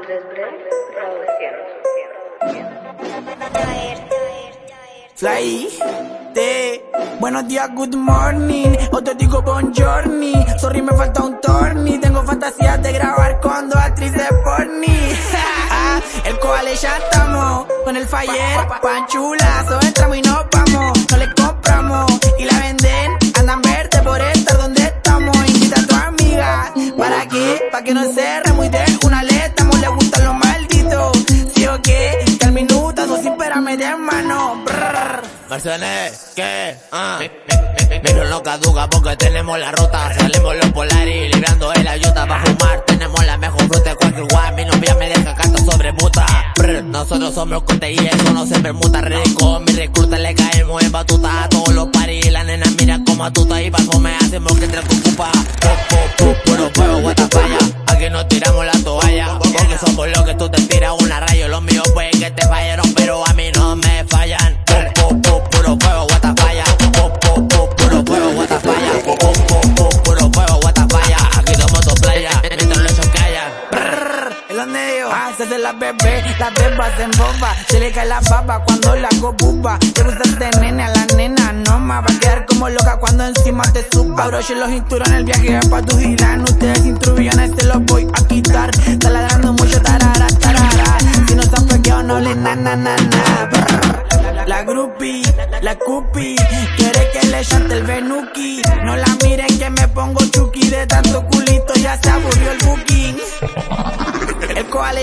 Andrés Bre, Fly, te, buenos días, good morning, o te digo buongiorni, sorry me falta un torni, tengo fantasías de grabar con dos actrices porni, el coale ya estamos, con el faller, panchulazo, entramos y nos vamos, no le compramos, y la venden, andan verde por estar donde estamos, invita a tu amiga, ¿para qué? Pa' que no se Mercedes, ¿qué? Ah. Miro lo caduca porque tenemos la ruta. Salimos los polares librando el ayuda para fumar. Tenemos la mejor fruta de cualquier guay. Mi novia me deja canto sobre puta. nosotros somos corte y eso no se permuta. Rico, mi recluta le caemos en batuta. A todos los paris, la nena mira como a tuta. Y para me hacemos que entre ocupa. Puro fuego, guatapaya. Aquí no tiramos la toalla. Porque somos los que tú te tiras una rayo. Se hace la bebé, la beba se embomba, se le cae la baba cuando la hago buba. Te gusta este nene a la nena, no más, va a quedar como loca cuando encima te suba. Broche los cinturones, el viaje va pa' tu girán. Ustedes instruyones te los voy a quitar. Está ladrando mucho, tarara, tarara. Si no están pequeados, no le na na na na. La groupie, la cupi, quiere que le chante el venuki. No la miren que me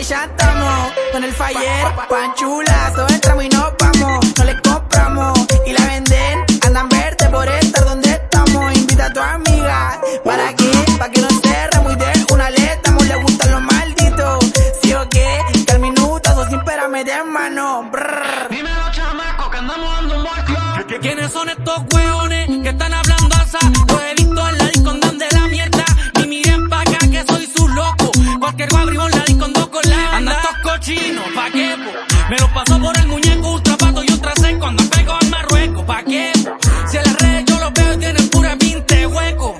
ya estamos. Con el faller, panchulazo, entramos y nos vamos, no le compramos y la venden, andan verde por estar donde estamos, invita a tu amiga, ¿para qué? Pa' que no se muy de una letra, le gustan los malditos, sí o qué, que al minuto sin me de mano, brrr. Dímelo chamaco, que andamos dando un ¿Quiénes son estos hueones que chino, pa' qué, Me lo pasó por el muñeco, un trapato y otra seco, cuando pego al Marruecos, pa' qué, Si en las redes yo los veo y tienen pura pinte hueco.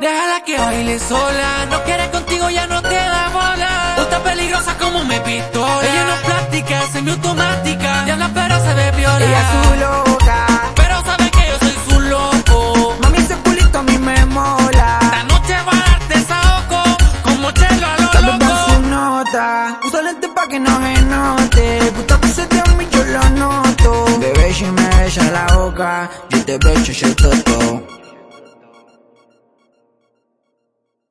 Déjala que baile sola, no quiere contigo, ya no te da bola. Tú estás peligrosa como me pistola. Ella no es plástica, semiautomática. Pa' que no me note. Puta que se te yo lo noto. Bebé, si me besa la boca, yo te beso, yo toto.